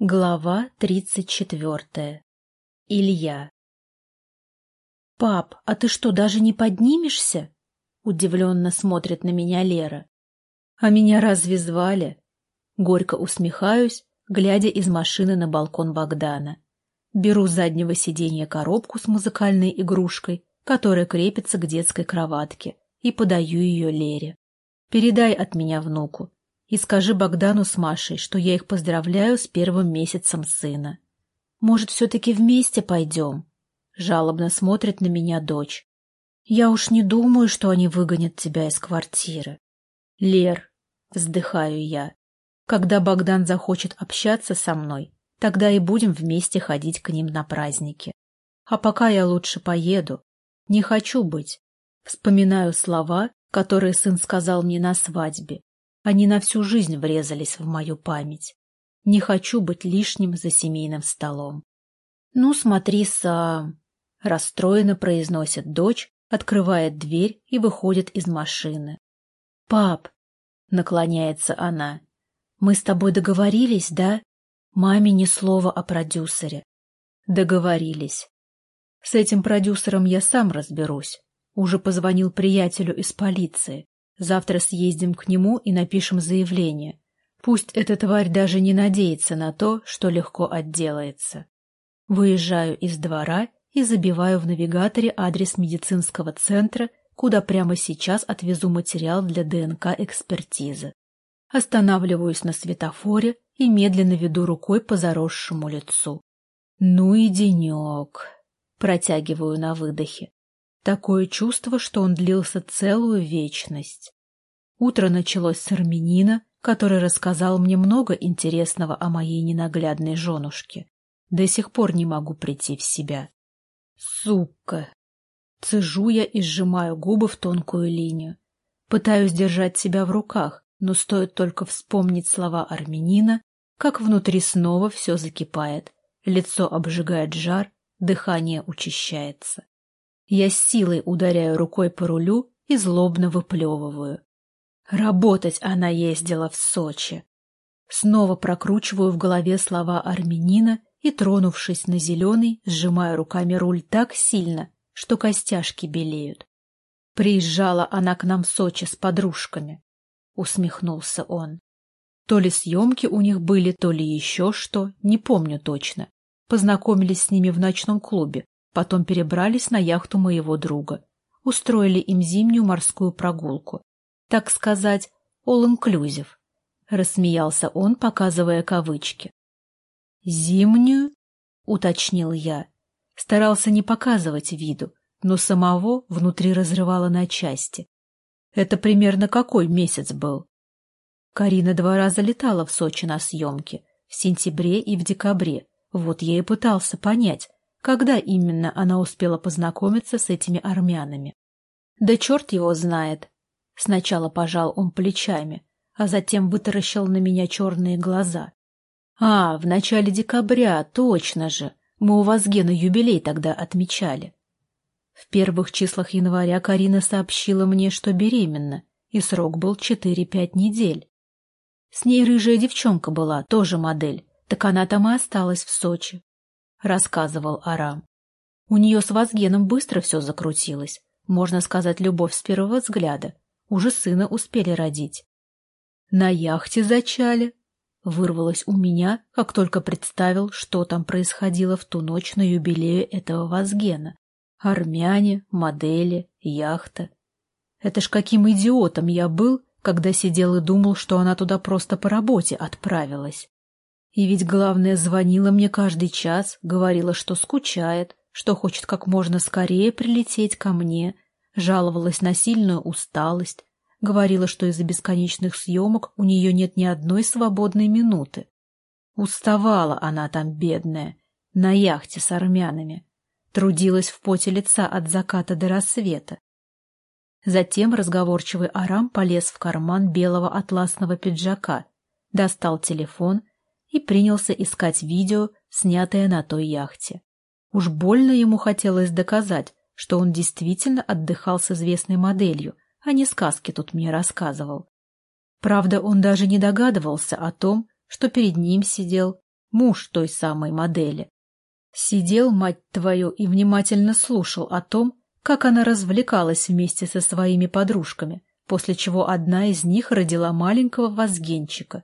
Глава тридцать четвертая. Илья. «Пап, а ты что, даже не поднимешься?» Удивленно смотрит на меня Лера. «А меня разве звали?» Горько усмехаюсь, глядя из машины на балкон Богдана. Беру с заднего сиденья коробку с музыкальной игрушкой, которая крепится к детской кроватке, и подаю ее Лере. «Передай от меня внуку. И скажи Богдану с Машей, что я их поздравляю с первым месяцем сына. Может, все-таки вместе пойдем? Жалобно смотрит на меня дочь. Я уж не думаю, что они выгонят тебя из квартиры. Лер, вздыхаю я, когда Богдан захочет общаться со мной, тогда и будем вместе ходить к ним на праздники. А пока я лучше поеду. Не хочу быть. Вспоминаю слова, которые сын сказал мне на свадьбе, они на всю жизнь врезались в мою память. Не хочу быть лишним за семейным столом. «Ну, смотри сам!» — расстроенно произносит дочь, открывает дверь и выходит из машины. «Пап!» — наклоняется она. «Мы с тобой договорились, да? Маме ни слова о продюсере». «Договорились. С этим продюсером я сам разберусь. Уже позвонил приятелю из полиции. Завтра съездим к нему и напишем заявление. Пусть эта тварь даже не надеется на то, что легко отделается. Выезжаю из двора и забиваю в навигаторе адрес медицинского центра, куда прямо сейчас отвезу материал для ДНК-экспертизы. Останавливаюсь на светофоре и медленно веду рукой по заросшему лицу. Ну и денек. Протягиваю на выдохе. Такое чувство, что он длился целую вечность. Утро началось с армянина, который рассказал мне много интересного о моей ненаглядной женушке. До сих пор не могу прийти в себя. Сука! Цежу я и сжимаю губы в тонкую линию. Пытаюсь держать себя в руках, но стоит только вспомнить слова армянина, как внутри снова все закипает, лицо обжигает жар, дыхание учащается. Я с силой ударяю рукой по рулю и злобно выплевываю. Работать она ездила в Сочи. Снова прокручиваю в голове слова армянина и, тронувшись на зеленый, сжимаю руками руль так сильно, что костяшки белеют. Приезжала она к нам в Сочи с подружками. Усмехнулся он. То ли съемки у них были, то ли еще что, не помню точно. Познакомились с ними в ночном клубе, Потом перебрались на яхту моего друга. Устроили им зимнюю морскую прогулку. Так сказать, all-inclusive. Рассмеялся он, показывая кавычки. «Зимнюю?» — уточнил я. Старался не показывать виду, но самого внутри разрывало на части. Это примерно какой месяц был? Карина два раза летала в Сочи на съемки, в сентябре и в декабре. Вот я и пытался понять, когда именно она успела познакомиться с этими армянами. Да черт его знает. Сначала пожал он плечами, а затем вытаращил на меня черные глаза. А, в начале декабря, точно же. Мы у вас Гена юбилей тогда отмечали. В первых числах января Карина сообщила мне, что беременна, и срок был четыре-пять недель. С ней рыжая девчонка была, тоже модель, так она там и осталась в Сочи рассказывал Арам. У нее с Вазгеном быстро все закрутилось. Можно сказать, любовь с первого взгляда. Уже сына успели родить. На яхте зачали. Вырвалось у меня, как только представил, что там происходило в ту ночь на юбилее этого Вазгена. Армяне, модели, яхта. Это ж каким идиотом я был, когда сидел и думал, что она туда просто по работе отправилась. И ведь главное звонила мне каждый час, говорила, что скучает, что хочет как можно скорее прилететь ко мне, жаловалась на сильную усталость, говорила, что из-за бесконечных съемок у нее нет ни одной свободной минуты. Уставала она там, бедная, на яхте с армянами, трудилась в поте лица от заката до рассвета. Затем разговорчивый Арам полез в карман белого атласного пиджака, достал телефон — и принялся искать видео, снятое на той яхте. Уж больно ему хотелось доказать, что он действительно отдыхал с известной моделью, а не сказки тут мне рассказывал. Правда, он даже не догадывался о том, что перед ним сидел муж той самой модели. Сидел, мать твою, и внимательно слушал о том, как она развлекалась вместе со своими подружками, после чего одна из них родила маленького возгенчика.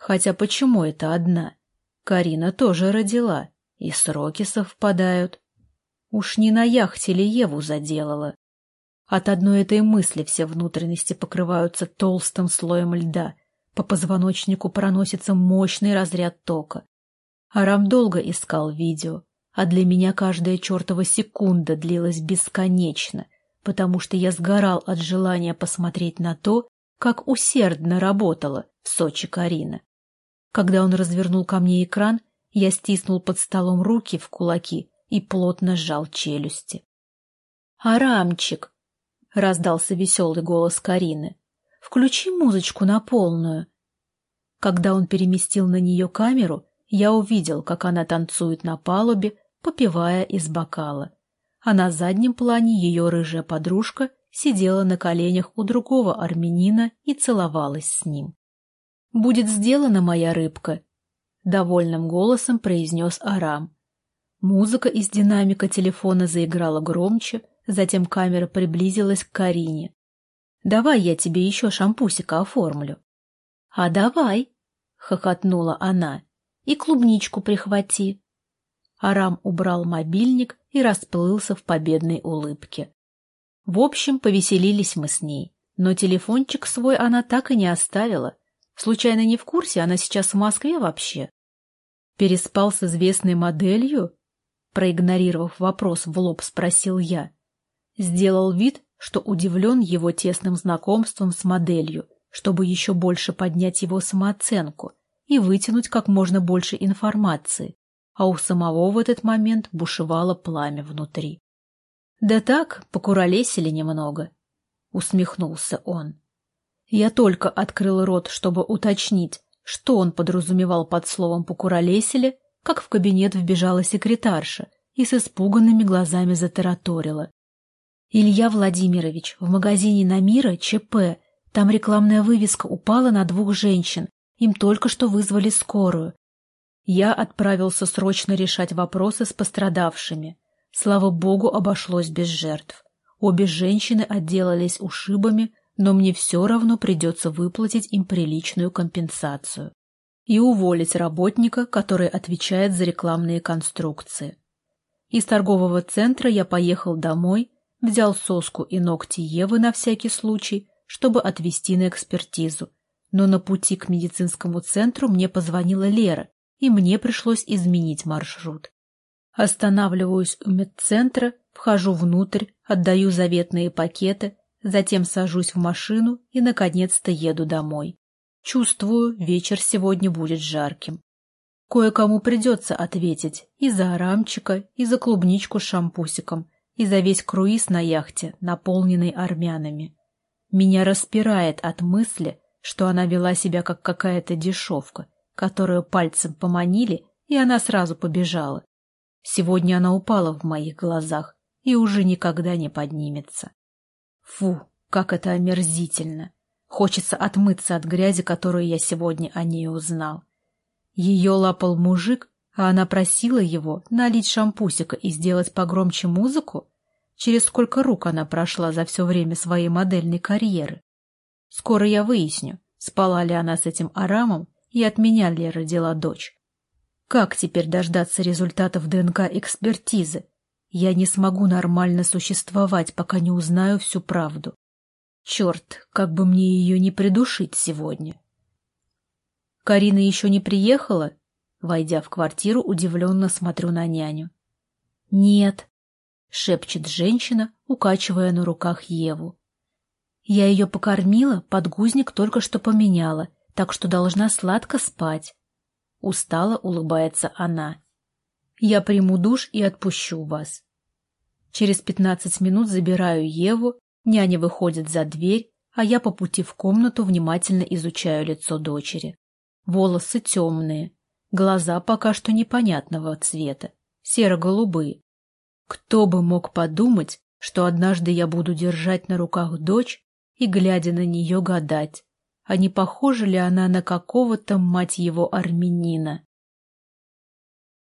Хотя почему это одна? Карина тоже родила, и сроки совпадают. Уж не на яхте ли Еву заделала? От одной этой мысли все внутренности покрываются толстым слоем льда, по позвоночнику проносится мощный разряд тока. Арам долго искал видео, а для меня каждая чертова секунда длилась бесконечно, потому что я сгорал от желания посмотреть на то, как усердно работала в Сочи Карина. Когда он развернул ко мне экран, я стиснул под столом руки в кулаки и плотно сжал челюсти. «Арамчик!» — раздался веселый голос Карины. «Включи музычку на полную». Когда он переместил на нее камеру, я увидел, как она танцует на палубе, попивая из бокала. А на заднем плане ее рыжая подружка сидела на коленях у другого армянина и целовалась с ним. «Будет сделана моя рыбка», — довольным голосом произнес Арам. Музыка из динамика телефона заиграла громче, затем камера приблизилась к Карине. «Давай я тебе еще шампусика оформлю». «А давай», — хохотнула она, — «и клубничку прихвати». Арам убрал мобильник и расплылся в победной улыбке. В общем, повеселились мы с ней, но телефончик свой она так и не оставила. Случайно не в курсе, она сейчас в Москве вообще? Переспал с известной моделью? Проигнорировав вопрос, в лоб спросил я. Сделал вид, что удивлен его тесным знакомством с моделью, чтобы еще больше поднять его самооценку и вытянуть как можно больше информации а у самого в этот момент бушевало пламя внутри. «Да так, покуролесили немного», — усмехнулся он. Я только открыл рот, чтобы уточнить, что он подразумевал под словом «покуролесили», как в кабинет вбежала секретарша и с испуганными глазами затараторила. «Илья Владимирович, в магазине «Намира» ЧП. Там рекламная вывеска упала на двух женщин. Им только что вызвали скорую. Я отправился срочно решать вопросы с пострадавшими. Слава богу, обошлось без жертв. Обе женщины отделались ушибами, но мне все равно придется выплатить им приличную компенсацию. И уволить работника, который отвечает за рекламные конструкции. Из торгового центра я поехал домой, взял соску и ногти Евы на всякий случай, чтобы отвезти на экспертизу. Но на пути к медицинскому центру мне позвонила Лера и мне пришлось изменить маршрут. Останавливаюсь у медцентра, вхожу внутрь, отдаю заветные пакеты, затем сажусь в машину и, наконец-то, еду домой. Чувствую, вечер сегодня будет жарким. Кое-кому придется ответить и за арамчика, и за клубничку с шампусиком, и за весь круиз на яхте, наполненный армянами. Меня распирает от мысли, что она вела себя как какая-то дешевка, которую пальцем поманили, и она сразу побежала. Сегодня она упала в моих глазах и уже никогда не поднимется. Фу, как это омерзительно! Хочется отмыться от грязи, которую я сегодня о ней узнал. Ее лапал мужик, а она просила его налить шампусика и сделать погромче музыку? Через сколько рук она прошла за все время своей модельной карьеры? Скоро я выясню, спала ли она с этим Арамом и от меня ли родила дочь. Как теперь дождаться результатов ДНК-экспертизы? Я не смогу нормально существовать, пока не узнаю всю правду. Черт, как бы мне ее не придушить сегодня. Карина еще не приехала? Войдя в квартиру, удивленно смотрю на няню. Нет, шепчет женщина, укачивая на руках Еву. Я ее покормила, подгузник только что поменяла — так что должна сладко спать. Устало улыбается она. Я приму душ и отпущу вас. Через пятнадцать минут забираю Еву, няня выходит за дверь, а я по пути в комнату внимательно изучаю лицо дочери. Волосы темные, глаза пока что непонятного цвета, серо-голубые. Кто бы мог подумать, что однажды я буду держать на руках дочь и, глядя на нее, гадать, а не похожа ли она на какого-то, мать его, армянина.